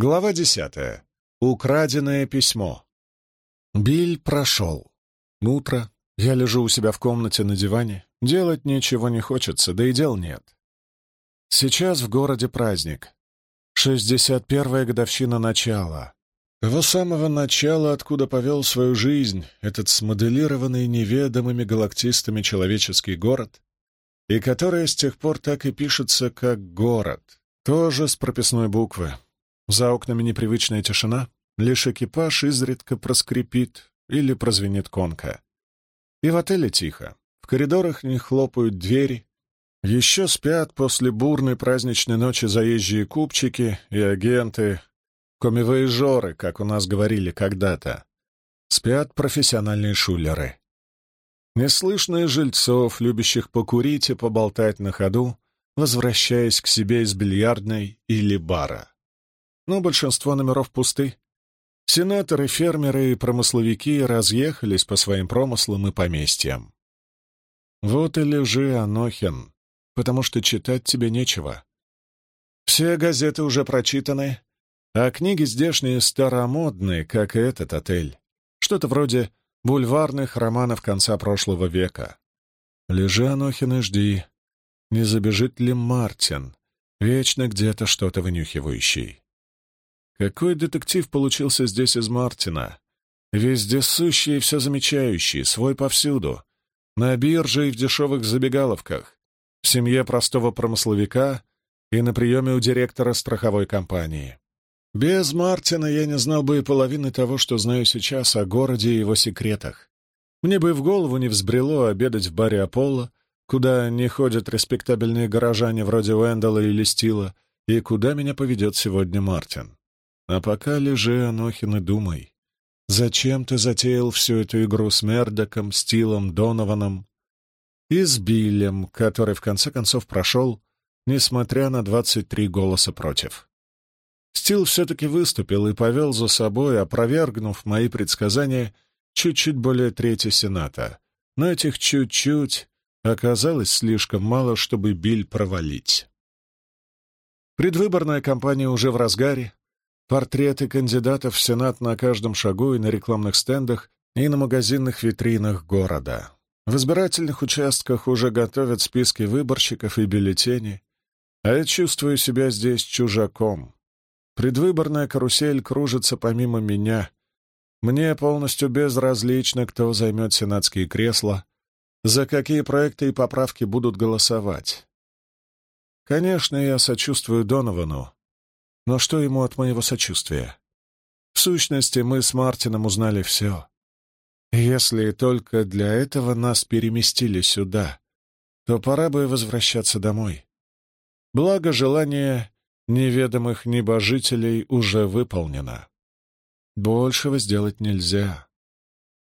Глава десятая. Украденное письмо. Биль прошел. Утро. Я лежу у себя в комнате на диване. Делать ничего не хочется, да и дел нет. Сейчас в городе праздник. 61-я годовщина начала. Того самого начала, откуда повел свою жизнь этот смоделированный неведомыми галактистами человеческий город, и который с тех пор так и пишется как «город», тоже с прописной буквы, за окнами непривычная тишина, лишь экипаж изредка проскрипит или прозвенит конка. И в отеле тихо, в коридорах не хлопают двери, еще спят после бурной праздничной ночи заезжие купчики и агенты, комивоежоры, как у нас говорили когда-то. Спят профессиональные шулеры. Не слышно жильцов, любящих покурить и поболтать на ходу, возвращаясь к себе из бильярдной или бара но большинство номеров пусты. Сенаторы, фермеры и промысловики разъехались по своим промыслам и поместьям. Вот и лежи, Анохин, потому что читать тебе нечего. Все газеты уже прочитаны, а книги здешние старомодные, как и этот отель. Что-то вроде бульварных романов конца прошлого века. Лежи, Анохин, и жди, не забежит ли Мартин, вечно где-то что-то вынюхивающий. Какой детектив получился здесь из Мартина? Вездесущий и все замечающий, свой повсюду. На бирже и в дешевых забегаловках, в семье простого промысловика и на приеме у директора страховой компании. Без Мартина я не знал бы и половины того, что знаю сейчас о городе и его секретах. Мне бы и в голову не взбрело обедать в баре Аполло, куда не ходят респектабельные горожане вроде Уэндала или Стила, и куда меня поведет сегодня Мартин. А пока лежи, Анохин, и думай, зачем ты затеял всю эту игру с Мердоком, Стилом, Донованом и с Биллем, который в конце концов прошел, несмотря на двадцать три голоса против. Стил все-таки выступил и повел за собой, опровергнув мои предсказания, чуть-чуть более трети Сената. Но этих чуть-чуть оказалось слишком мало, чтобы Биль провалить. Предвыборная кампания уже в разгаре, Портреты кандидатов в Сенат на каждом шагу и на рекламных стендах, и на магазинных витринах города. В избирательных участках уже готовят списки выборщиков и бюллетени, а я чувствую себя здесь чужаком. Предвыборная карусель кружится помимо меня. Мне полностью безразлично, кто займет сенатские кресла, за какие проекты и поправки будут голосовать. Конечно, я сочувствую Доновану, но что ему от моего сочувствия? В сущности, мы с Мартином узнали все. Если только для этого нас переместили сюда, то пора бы возвращаться домой. Благо, желание неведомых небожителей уже выполнено. Большего сделать нельзя.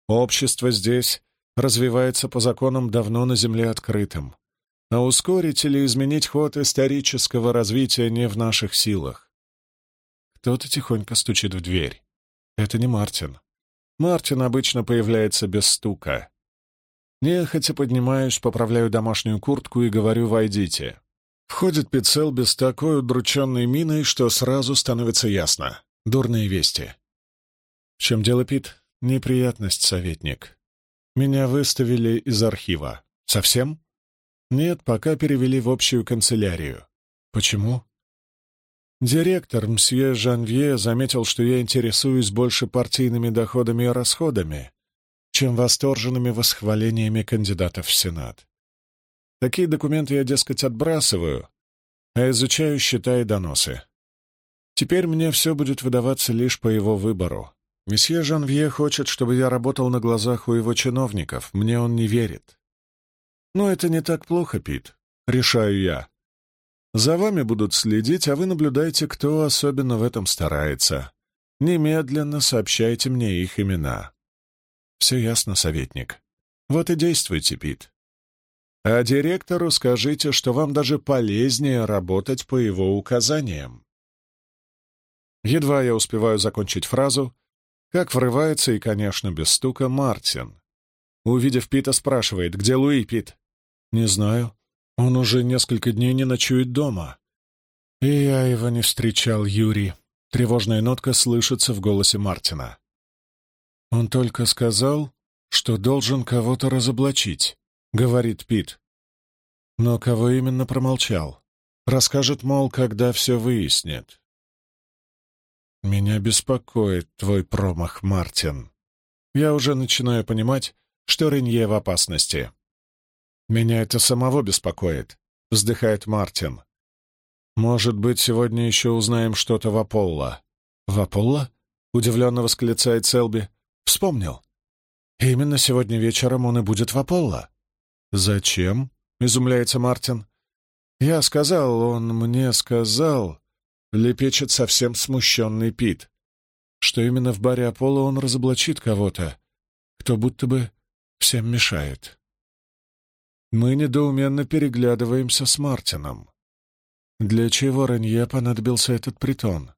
Общество здесь развивается по законам давно на Земле открытым, а ускорить или изменить ход исторического развития не в наших силах. Кто-то тихонько стучит в дверь. Это не Мартин. Мартин обычно появляется без стука. Нехотя поднимаюсь, поправляю домашнюю куртку и говорю «войдите». Входит Пиццел без такой удрученной миной, что сразу становится ясно. Дурные вести. В чем дело, Пит? Неприятность, советник. Меня выставили из архива. Совсем? Нет, пока перевели в общую канцелярию. Почему? Директор мсье Жанвье заметил, что я интересуюсь больше партийными доходами и расходами, чем восторженными восхвалениями кандидатов в Сенат. Такие документы я, дескать, отбрасываю, а изучаю счета и доносы. Теперь мне все будет выдаваться лишь по его выбору. Месье Жанвье хочет, чтобы я работал на глазах у его чиновников, мне он не верит. Но это не так плохо, Пит, решаю я. За вами будут следить, а вы наблюдайте, кто особенно в этом старается. Немедленно сообщайте мне их имена. Все ясно, советник. Вот и действуйте, Пит. А директору скажите, что вам даже полезнее работать по его указаниям. Едва я успеваю закончить фразу, как врывается и, конечно, без стука, Мартин. Увидев Пита, спрашивает, где Луи, Пит? «Не знаю», он уже несколько дней не ночует дома. И я его не встречал, Юрий. Тревожная нотка слышится в голосе Мартина. «Он только сказал, что должен кого-то разоблачить», — говорит Пит. Но кого именно промолчал? Расскажет, мол, когда все выяснит. «Меня беспокоит твой промах, Мартин. Я уже начинаю понимать, что Ренье в опасности». «Меня это самого беспокоит», — вздыхает Мартин. «Может быть, сегодня еще узнаем что-то в Аполло». «В Аполло?» — удивленно восклицает Селби. «Вспомнил. Именно сегодня вечером он и будет в Аполло». «Зачем?» — изумляется Мартин. «Я сказал, он мне сказал...» — лепечет совсем смущенный Пит, что именно в баре Аполло он разоблачит кого-то, кто будто бы всем мешает. Мы недоуменно переглядываемся с Мартином. Для чего Ранье понадобился этот притон?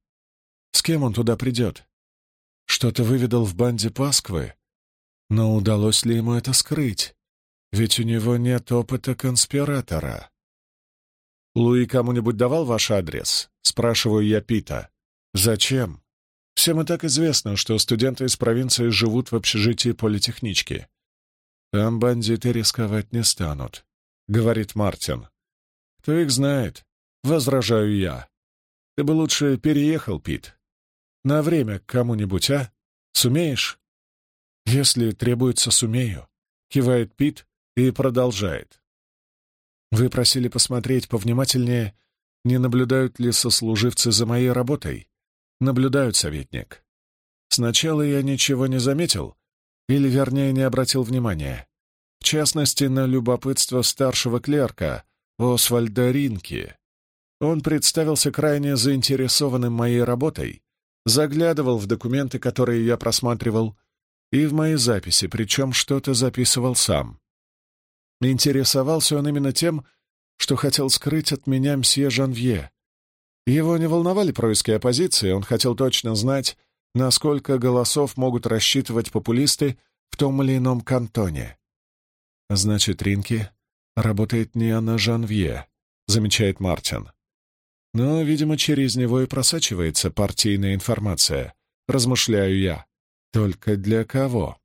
С кем он туда придет? Что-то выведал в банде Пасквы? Но удалось ли ему это скрыть? Ведь у него нет опыта конспиратора. «Луи кому-нибудь давал ваш адрес?» — спрашиваю я Пита. «Зачем? Всем и так известно, что студенты из провинции живут в общежитии политехнички. Там бандиты рисковать не станут», — говорит Мартин. «Кто их знает?» — возражаю я. «Ты бы лучше переехал, Пит. На время к кому-нибудь, а? Сумеешь?» «Если требуется, сумею», — кивает Пит, и продолжает. «Вы просили посмотреть повнимательнее, не наблюдают ли сослуживцы за моей работой?» «Наблюдают, советник. Сначала я ничего не заметил, или, вернее, не обратил внимания. В частности, на любопытство старшего клерка Освальда Ринки. Он представился крайне заинтересованным моей работой, заглядывал в документы, которые я просматривал, и в мои записи, причем что-то записывал сам. Интересовался он именно тем, что хотел скрыть от меня мсье Жанвье. Его не волновали происки оппозиции, он хотел точно знать, насколько голосов могут рассчитывать популисты в том или ином кантоне. Значит, Ринки работает не на Жанвье, замечает Мартин. Но, видимо, через него и просачивается партийная информация, размышляю я. Только для кого?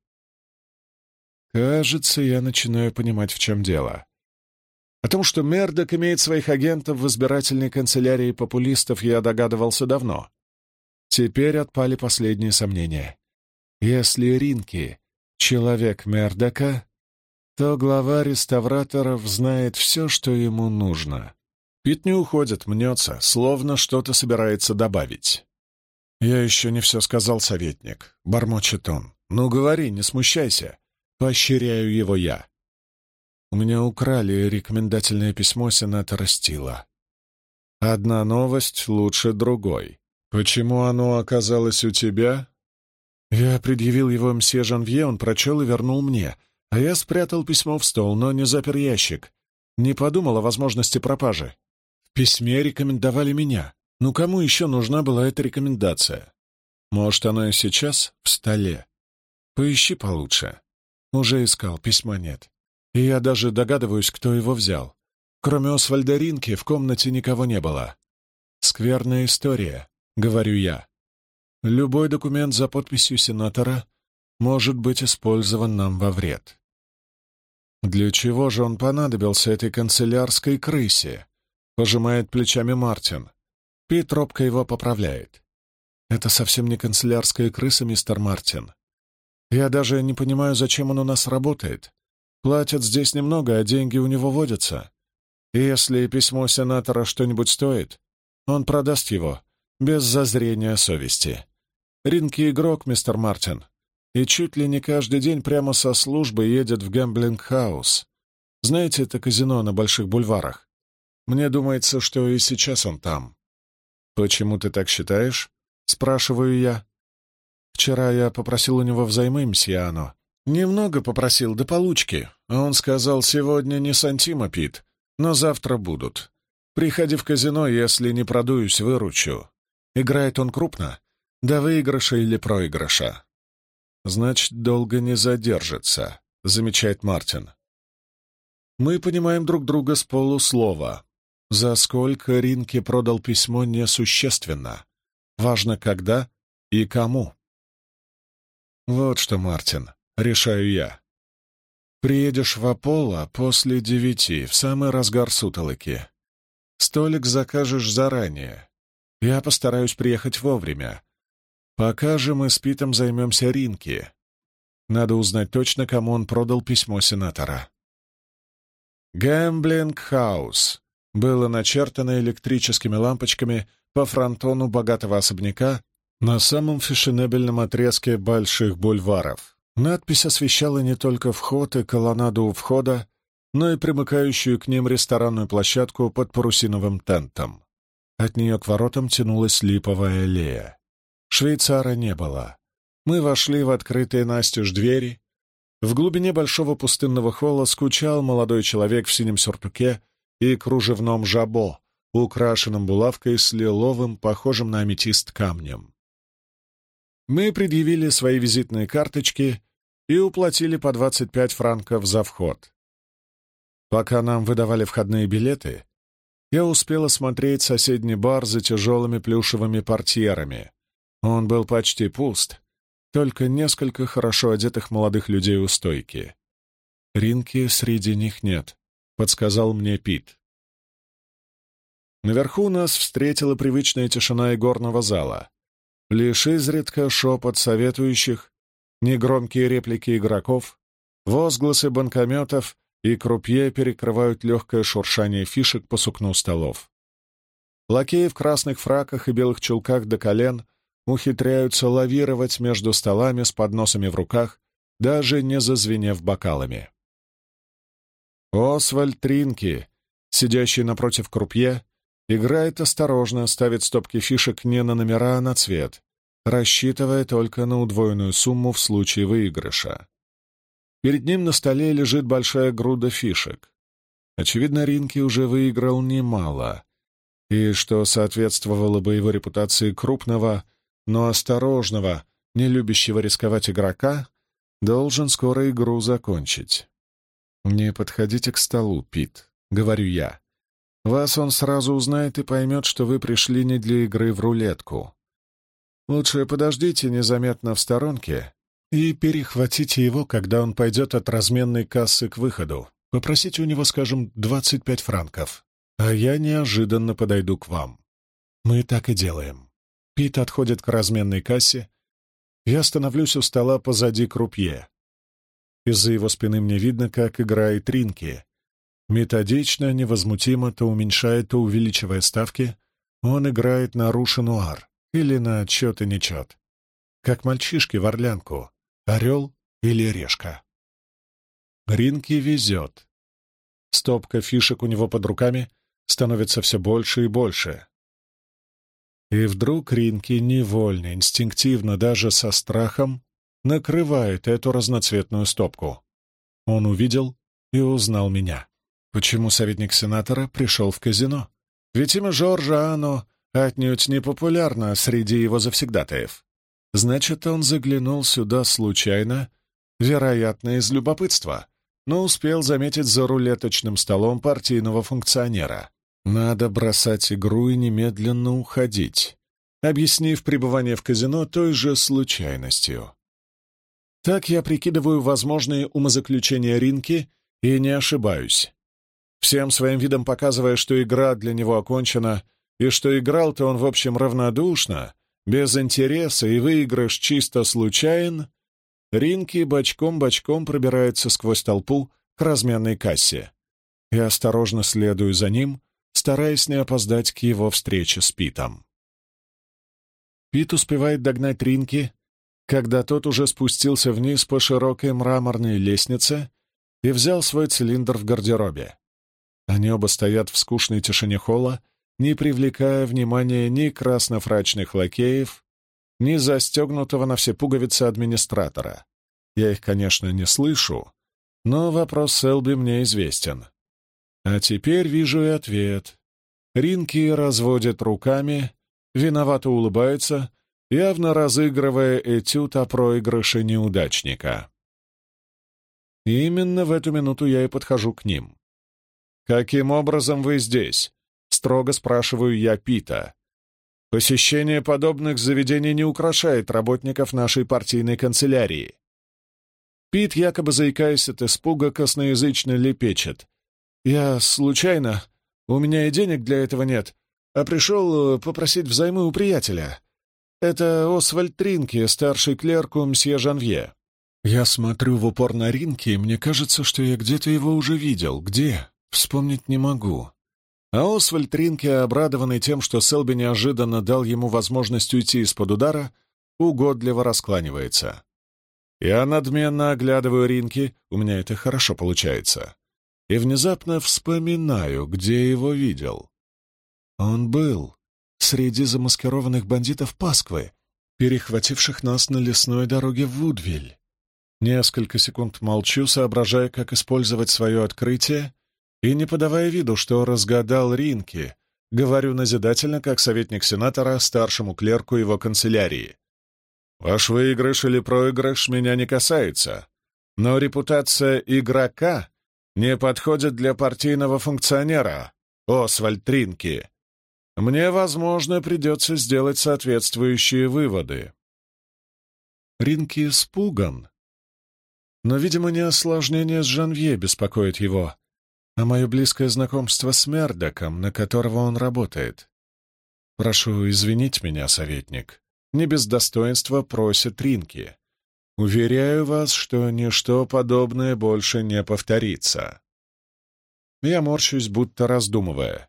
Кажется, я начинаю понимать, в чем дело. О том, что Мердок имеет своих агентов в избирательной канцелярии популистов, я догадывался давно. Теперь отпали последние сомнения. Если Ринки — человек Мердока, то глава реставраторов знает все, что ему нужно. Пит не уходит, мнется, словно что-то собирается добавить. «Я еще не все сказал, советник», — бормочет он. «Ну, говори, не смущайся. Поощряю его я. У меня украли рекомендательное письмо сенатора Стила. Одна новость лучше другой. Почему оно оказалось у тебя? Я предъявил его мсье Жанвье, он прочел и вернул мне, а я спрятал письмо в стол, но не запер ящик. Не подумал о возможности пропажи. В письме рекомендовали меня. Ну кому еще нужна была эта рекомендация? Может, оно и сейчас в столе. Поищи получше. Уже искал, письма нет. И я даже догадываюсь, кто его взял. Кроме Освальда Ринки в комнате никого не было. Скверная история, говорю я. Любой документ за подписью сенатора может быть использован нам во вред. Для чего же он понадобился этой канцелярской крысе? Пожимает плечами Мартин. Пит робко его поправляет. Это совсем не канцелярская крыса, мистер Мартин. Я даже не понимаю, зачем он у нас работает. Платят здесь немного, а деньги у него водятся. И если письмо сенатора что-нибудь стоит, он продаст его, без зазрения совести. Ринки игрок, мистер Мартин, и чуть ли не каждый день прямо со службы едет в gambling house. Знаете, это казино на больших бульварах. Мне думается, что и сейчас он там. «Почему ты так считаешь?» — спрашиваю я. Вчера я попросил у него взаймы, мсье. Но немного попросил, до получки. А он сказал, сегодня ни сантима, petit, но завтра будут. Приходи в казино, если не продуюсь, выручу. Играет он крупно, до выигрыша или проигрыша. Значит, долго не задержится, замечает Мартин. Мы понимаем друг друга с полуслова. За сколько Ринки продал письмо, несущественно. важно когда и кому. Вот что, Мартин, решаю я. Приедешь в Аполло после девяти, в самый разгар сутолоки. Столик закажешь заранее. Я постараюсь приехать вовремя. Пока же мы с Питом займемся Ринки. Надо узнать точно, кому он продал письмо сенатора. Гэмблинг Хаус было начертано электрическими лампочками по фронтону богатого особняка на самом фешенебельном отрезке больших бульваров. Надпись освещала не только вход и колоннаду у входа, но и примыкающую к ним ресторанную площадку под парусиновым тентом. От нее к воротам тянулась липовая аллея. Швейцара не было. Мы вошли в открытые настежь двери. В глубине большого пустынного холла скучал молодой человек в синем сюртуке и кружевном жабо, украшенном булавкой с лиловым, похожим на аметист камнем. Мы предъявили свои визитные карточки и уплатили по 25 франков за вход. Пока нам выдавали входные билеты, я успел осмотреть соседний бар за тяжелыми плюшевыми портьерами. Он был почти пуст, только несколько хорошо одетых молодых людей у стойки. «Ринки среди них нет», — подсказал мне Пит. Наверху нас встретила привычная тишина игорного зала. Лишь изредка шепот советующих, негромкие реплики игроков, возгласы банкометов и крупье перекрывают легкое шуршание фишек по сукну столов. Лакеи в красных фраках и белых чулках до колен ухитряются лавировать между столами с подносами в руках, даже не зазвенев бокалами. Освальд Тринки, сидящий напротив крупье, играет осторожно, ставит стопки фишек не на номера, а на цвет, рассчитывая только на удвоенную сумму в случае выигрыша. Перед ним на столе лежит большая груда фишек. Очевидно, Ринки уже выиграл немало, и, что соответствовало бы его репутации крупного — но осторожного, не любящего рисковать игрока, должен скоро игру закончить. «Не подходите к столу, Пит», — говорю я. «Вас он сразу узнает и поймет, что вы пришли не для игры в рулетку. Лучше подождите незаметно в сторонке и перехватите его, когда он пойдет от разменной кассы к выходу. Попросите у него, скажем, 25 франков, а я неожиданно подойду к вам. Мы так и делаем. Пит отходит к разменной кассе. Я становлюсь у стола позади крупье. Из-за его спины мне видно, как играет Ринки. Методично, невозмутимо, то уменьшая, то увеличивая ставки, он играет на рушенуар или на чет и нечет. Как мальчишки в орлянку. Орел или решка. Ринки везет. Стопка фишек у него под руками становится все больше и больше. И вдруг Ринки невольно, инстинктивно, даже со страхом, накрывает эту разноцветную стопку. Он увидел и узнал меня. Почему советник сенатора пришел в казино? Ведь имя Жоржа Ано отнюдь не популярно среди его завсегдатаев. Значит, он заглянул сюда случайно, вероятно, из любопытства, но успел заметить за рулеточным столом партийного функционера. Надо бросать игру и немедленно уходить, объяснив пребывание в казино той же случайностью. Так я прикидываю возможные умозаключения Ринки и не ошибаюсь. Всем своим видом показывая, что игра для него окончена, и что играл-то он, в общем, равнодушно, без интереса и выигрыш чисто случайен, Ринки бочком-бочком пробирается сквозь толпу к разменной кассе. Я осторожно следую за ним, стараясь не опоздать к его встрече с Питом. Пит успевает догнать Ринки, когда тот уже спустился вниз по широкой мраморной лестнице и взял свой цилиндр в гардеробе. Они оба стоят в скучной тишине холла, не привлекая внимания ни краснофрачных лакеев, ни застегнутого на все пуговицы администратора. Я их, конечно, не слышу, но вопрос Селби мне известен. А теперь вижу и ответ. Ринки разводит руками, виновато улыбается, явно разыгрывая этюд о проигрыше неудачника. Именно в эту минуту я и подхожу к ним. «Каким образом вы здесь?» — строго спрашиваю я Пита. Посещение подобных заведений не украшает работников нашей партийной канцелярии. Пит, якобы заикаясь от испуга, косноязычно лепечет. «Я случайно, у меня и денег для этого нет, а пришел э, попросить взаймы у приятеля. Это Освальд Тринки, старший клерк у мсье Жанвье». Я смотрю в упор на Ринки, и мне кажется, что я где-то его уже видел. Где? Вспомнить не могу. А Освальд Ринке, обрадованный тем, что Селби неожиданно дал ему возможность уйти из-под удара, угодливо раскланивается. Я надменно оглядываю Ринки, у меня это хорошо получается, и внезапно вспоминаю, где его видел. Он был среди замаскированных бандитов Пасквы, перехвативших нас на лесной дороге в Вудвиль. Несколько секунд молчу, соображая, как использовать свое открытие, и не подавая виду, что разгадал Ринки, говорю назидательно, как советник сенатора старшему клерку его канцелярии. «Ваш выигрыш или проигрыш меня не касается, но репутация игрока не подходит для партийного функционера, Освальд Ринки. Мне, возможно, придется сделать соответствующие выводы». Ринки испуган, но, видимо, не осложнение с Жанвье беспокоит его, а мое близкое знакомство с Мердоком, на которого он работает. Прошу извинить меня, советник. Не без достоинства просит Ринки. Уверяю вас, что ничто подобное больше не повторится. Я морщусь, будто раздумывая.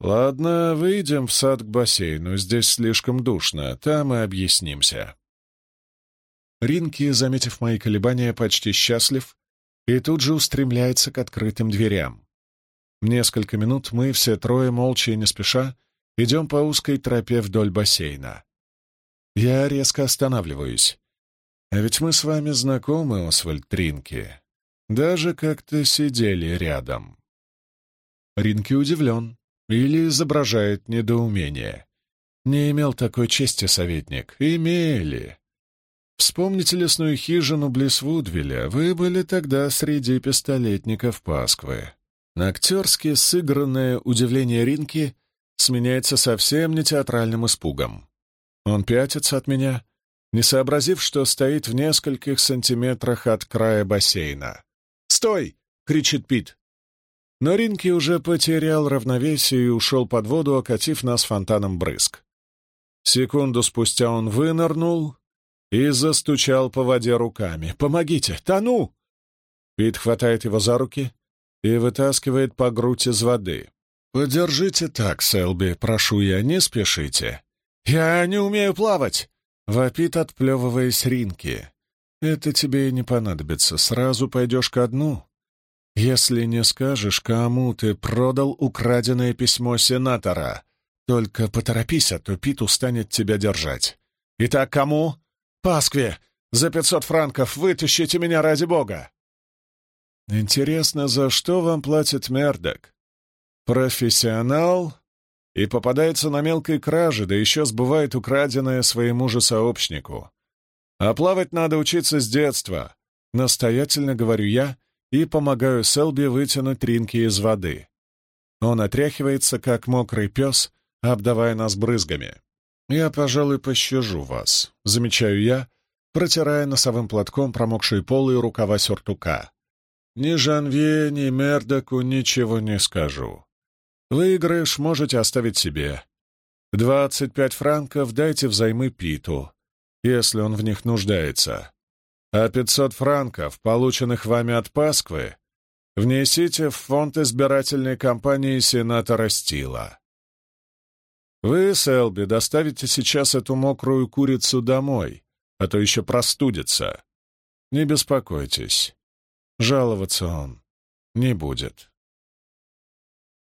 Ладно, выйдем в сад к бассейну, здесь слишком душно, там и объяснимся. Ринки, заметив мои колебания, почти счастлив, и тут же устремляется к открытым дверям. Несколько минут мы, все трое, молча и не спеша, идем по узкой тропе вдоль бассейна. Я резко останавливаюсь. А ведь мы с вами знакомы, Освальд Тринки. Даже как-то сидели рядом. Ринки удивлен или изображает недоумение. Не имел такой чести советник. Имели. Вспомните лесную хижину близ Вудвилля. Вы были тогда среди пистолетников Пасквы. На актерски сыгранное удивление Ринки сменяется совсем не театральным испугом. Он пятится от меня, не сообразив, что стоит в нескольких сантиметрах от края бассейна. «Стой!» — кричит Пит. Но Ринки уже потерял равновесие и ушел под воду, окатив нас фонтаном брызг. Секунду спустя он вынырнул и застучал по воде руками. «Помогите! Тону!» Пит хватает его за руки и вытаскивает по грудь из воды. «Подержите так, Селби, прошу я, не спешите». «Я не умею плавать!» — вопит, отплевываясь Ринки. «Это тебе и не понадобится, сразу пойдешь ко дну. Если не скажешь, кому ты продал украденное письмо сенатора, только поторопись, а то Пит устанет тебя держать. Итак, кому?» «Паскве! За пятьсот франков! Вытащите меня ради бога!» «Интересно, за что вам платит Мердок? Профессионал и попадается на мелкой краже, да еще сбывает украденное своему же сообщнику. А плавать надо учиться с детства, настоятельно говорю я и помогаю Селби вытянуть ринки из воды. Он отряхивается, как мокрый пес, обдавая нас брызгами. «Я, пожалуй, пощажу вас», — замечаю я, протирая носовым платком промокшие полы и рукава сюртука. «Ни Жанве, ни Мердоку ничего не скажу. Выигрыш можете оставить себе. Двадцать пять франков дайте взаймы Питу, если он в них нуждается. А пятьсот франков, полученных вами от Пасквы, внесите в фонд избирательной кампании сенатора Стила. Вы, Селби, доставите сейчас эту мокрую курицу домой, а то еще простудится. Не беспокойтесь. Жаловаться он не будет.